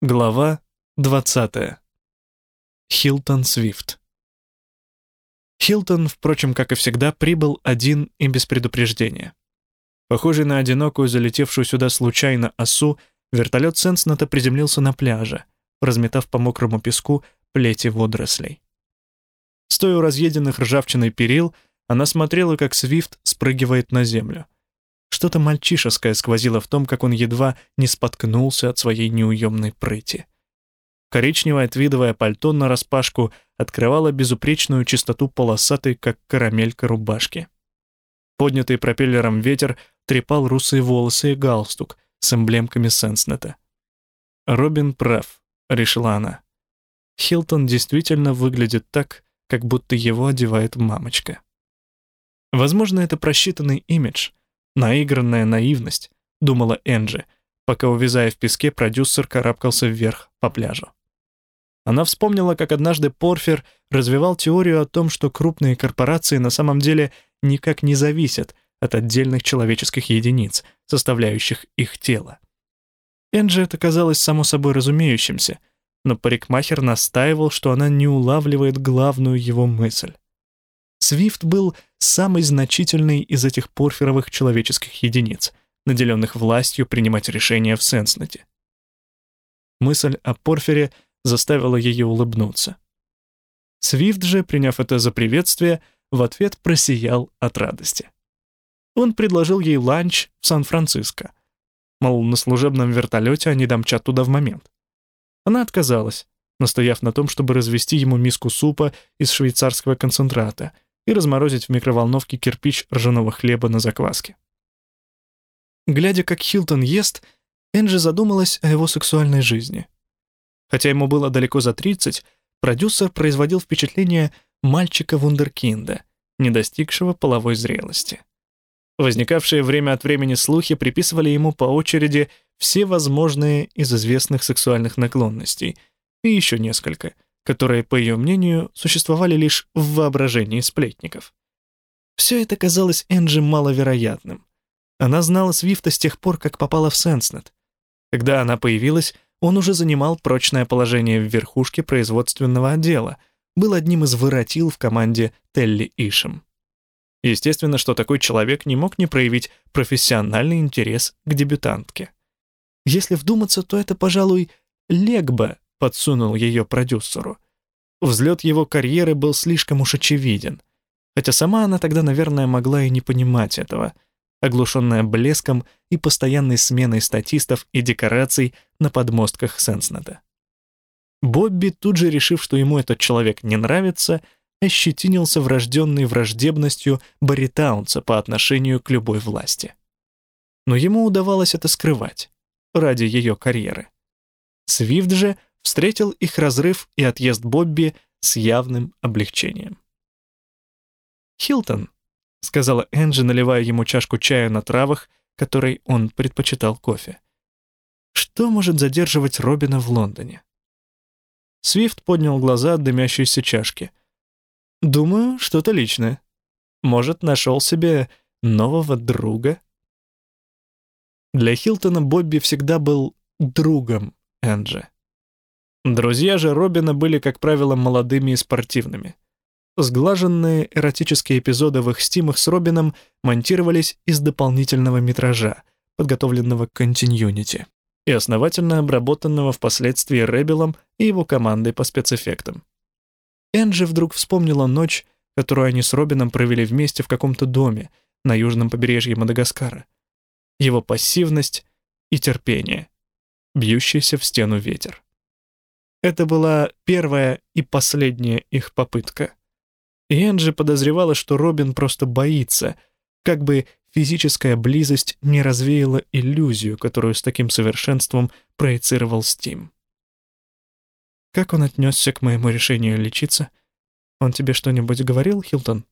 Глава 20. Хилтон Свифт. Хилтон, впрочем, как и всегда, прибыл один и без предупреждения. Похожий на одинокую, залетевшую сюда случайно осу, вертолет Сенсната приземлился на пляже, разметав по мокрому песку плети водорослей. Стоя у разъеденных ржавчиной перил, она смотрела, как Свифт спрыгивает на землю — что-то мальчишеское сквозило в том, как он едва не споткнулся от своей неуемной прыти. Коричневое твидовое пальто нараспашку открывало безупречную чистоту полосатой, как карамелька рубашки. Поднятый пропеллером ветер трепал русые волосы и галстук с эмблемками Сенснета. «Робин прав», — решила она. Хилтон действительно выглядит так, как будто его одевает мамочка. Возможно, это просчитанный имидж — Наигранная наивность, думала Энджи, пока, увязая в песке, продюсер карабкался вверх по пляжу. Она вспомнила, как однажды Порфир развивал теорию о том, что крупные корпорации на самом деле никак не зависят от отдельных человеческих единиц, составляющих их тело. Энджи это казалось само собой разумеющимся, но парикмахер настаивал, что она не улавливает главную его мысль. Свифт был самый значительный из этих порфировых человеческих единиц, наделенных властью принимать решения в Сенснете. Мысль о порфире заставила ее улыбнуться. Свифт же, приняв это за приветствие, в ответ просиял от радости. Он предложил ей ланч в Сан-Франциско. Мол, на служебном вертолете они домчат туда в момент. Она отказалась, настояв на том, чтобы развести ему миску супа из швейцарского концентрата — и разморозить в микроволновке кирпич ржаного хлеба на закваске. Глядя, как Хилтон ест, Энджи задумалась о его сексуальной жизни. Хотя ему было далеко за 30, продюсер производил впечатление мальчика-вундеркинда, не достигшего половой зрелости. Возникавшие время от времени слухи приписывали ему по очереди все возможные из известных сексуальных наклонностей и еще несколько — которые, по ее мнению, существовали лишь в воображении сплетников. Все это казалось Энджи маловероятным. Она знала Свифта с тех пор, как попала в Сенснет. Когда она появилась, он уже занимал прочное положение в верхушке производственного отдела, был одним из воротил в команде Телли Ишем. Естественно, что такой человек не мог не проявить профессиональный интерес к дебютантке. Если вдуматься, то это, пожалуй, Легба подсунул ее продюсеру. Взлет его карьеры был слишком уж очевиден. Хотя сама она тогда, наверное, могла и не понимать этого, оглушенная блеском и постоянной сменой статистов и декораций на подмостках Сенснета. Бобби, тут же решив, что ему этот человек не нравится, ощетинился врожденной враждебностью Барритаунца по отношению к любой власти. Но ему удавалось это скрывать ради ее карьеры. Свифт же встретил их разрыв и отъезд Бобби с явным облегчением. «Хилтон», — сказала Энджи, наливая ему чашку чая на травах, которой он предпочитал кофе. «Что может задерживать Робина в Лондоне?» Свифт поднял глаза от дымящейся чашки. «Думаю, что-то личное. Может, нашел себе нового друга?» Для Хилтона Бобби всегда был другом Энджи. Друзья же Робина были, как правило, молодыми и спортивными. Сглаженные эротические эпизоды в их стимах с Робином монтировались из дополнительного метража, подготовленного к континьюнити, и основательно обработанного впоследствии Ребелом и его командой по спецэффектам. Энджи вдруг вспомнила ночь, которую они с Робином провели вместе в каком-то доме на южном побережье Мадагаскара. Его пассивность и терпение, бьющийся в стену ветер. Это была первая и последняя их попытка. И Энджи подозревала, что Робин просто боится, как бы физическая близость не развеяла иллюзию, которую с таким совершенством проецировал Стим. «Как он отнесся к моему решению лечиться? Он тебе что-нибудь говорил, Хилтон?»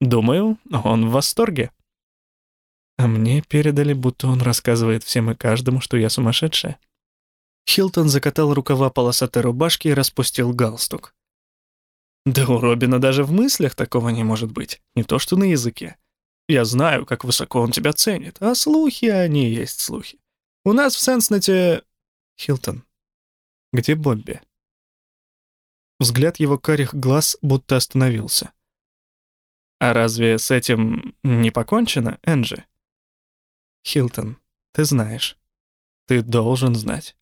«Думаю, он в восторге». А мне передали, будто он рассказывает всем и каждому, что я сумасшедшая. Хилтон закатал рукава полосатой рубашки и распустил галстук. Да у Робина даже в мыслях такого не может быть, не то что на языке. Я знаю, как высоко он тебя ценит, а слухи, они есть слухи. У нас в Сенснете... Хилтон, Где Бобби? Взгляд его карих глаз будто остановился. «А разве с этим не покончено, Энджи?» «Хилтон, ты знаешь. Ты должен знать.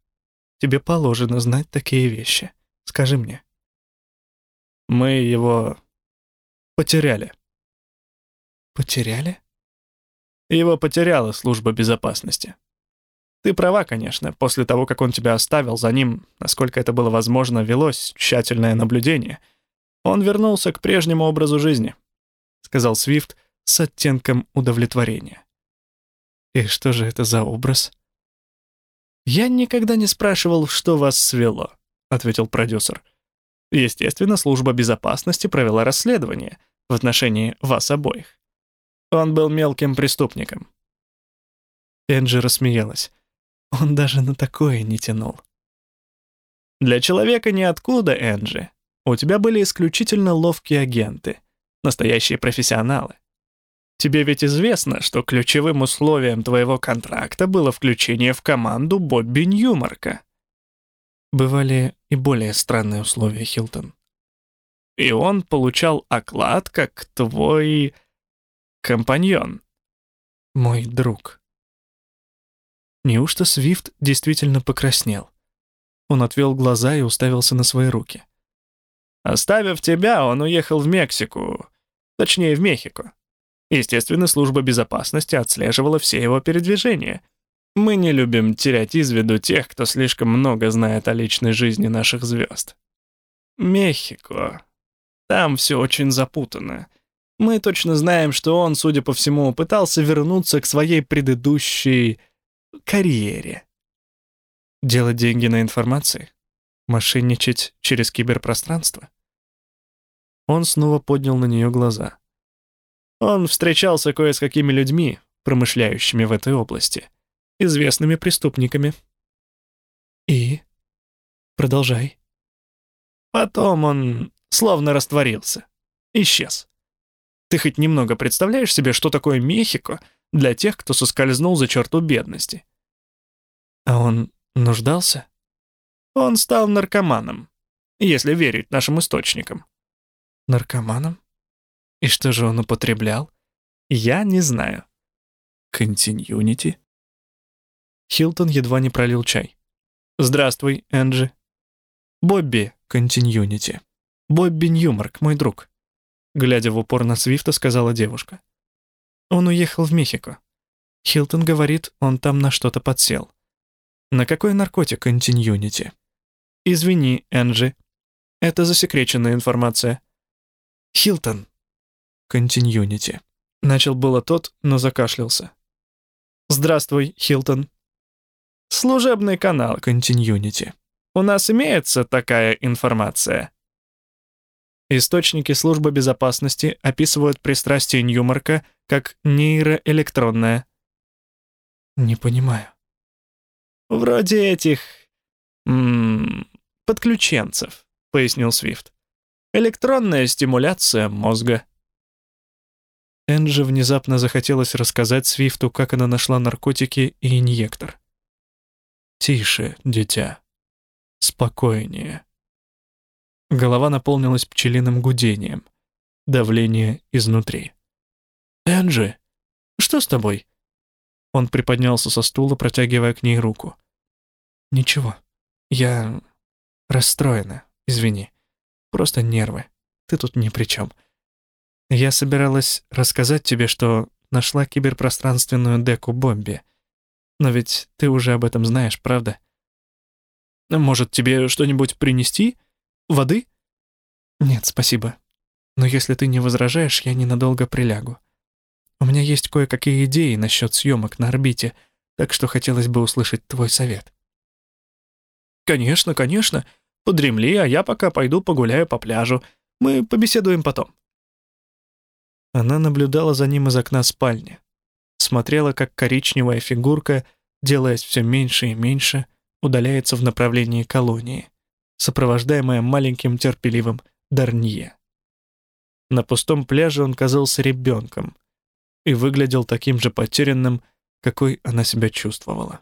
Тебе положено знать такие вещи. Скажи мне». «Мы его потеряли». «Потеряли?» Его потеряла служба безопасности. Ты права, конечно. После того, как он тебя оставил, за ним, насколько это было возможно, велось тщательное наблюдение. Он вернулся к прежнему образу жизни, сказал Свифт с оттенком удовлетворения. И что же это за образ? Я никогда не спрашивал, что вас свело, ответил продюсер. Естественно, служба безопасности провела расследование в отношении вас обоих. Он был мелким преступником. Энджи рассмеялась. Он даже на такое не тянул. Для человека ниоткуда, Энджи. У тебя были исключительно ловкие агенты, настоящие профессионалы. Тебе ведь известно, что ключевым условием твоего контракта было включение в команду Бобби Ньюмарка. Бывали и более странные условия, Хилтон. И он получал оклад как твой компаньон. Мой друг. Неужто Свифт действительно покраснел? Он отвел глаза и уставился на свои руки. «Оставив тебя, он уехал в Мексику, точнее, в Мехико. Естественно, служба безопасности отслеживала все его передвижения. Мы не любим терять из виду тех, кто слишком много знает о личной жизни наших звезд. Мехико. Там все очень запутано. Мы точно знаем, что он, судя по всему, пытался вернуться к своей предыдущей карьере. Делать деньги на информации? Мошенничать через киберпространство? Он снова поднял на нее глаза. Он встречался кое с какими людьми, промышляющими в этой области, известными преступниками. И? Продолжай. Потом он словно растворился. Исчез. Ты хоть немного представляешь себе, что такое Мехико для тех, кто соскользнул за черту бедности. А он нуждался? Он стал наркоманом, если верить нашим источникам. Наркоманом? И что же он употреблял? Я не знаю. Континьюнити? Хилтон едва не пролил чай. Здравствуй, Энджи. Бобби, континьюнити. Бобби Ньюмарк, мой друг. Глядя в упор на Свифта, сказала девушка. Он уехал в Мехико. Хилтон говорит, он там на что-то подсел. На какой наркотик континьюнити? Извини, Энджи. Это засекреченная информация. Хилтон. Континьюнити. Начал было тот, но закашлялся. Здравствуй, Хилтон. Служебный канал Континьюнити. У нас имеется такая информация. Источники службы безопасности описывают пристрастие Ньюмарка как нейроэлектронное. Не понимаю. Вроде этих... М -м, подключенцев, пояснил Свифт. Электронная стимуляция мозга. Энджи внезапно захотелось рассказать Свифту, как она нашла наркотики и инъектор. «Тише, дитя. Спокойнее». Голова наполнилась пчелиным гудением. Давление изнутри. «Энджи, что с тобой?» Он приподнялся со стула, протягивая к ней руку. «Ничего. Я расстроена, извини. Просто нервы. Ты тут ни при чем. Я собиралась рассказать тебе, что нашла киберпространственную деку Бомби. Но ведь ты уже об этом знаешь, правда? Может, тебе что-нибудь принести?» Воды? Нет, спасибо. Но если ты не возражаешь, я ненадолго прилягу. У меня есть кое-какие идеи насчет съемок на орбите, так что хотелось бы услышать твой совет. Конечно, конечно. Подремли, а я пока пойду погуляю по пляжу. Мы побеседуем потом. Она наблюдала за ним из окна спальни. Смотрела, как коричневая фигурка, делаясь все меньше и меньше, удаляется в направлении колонии сопровождаемая маленьким терпеливым Дарнье. На пустом пляже он казался ребенком и выглядел таким же потерянным, какой она себя чувствовала.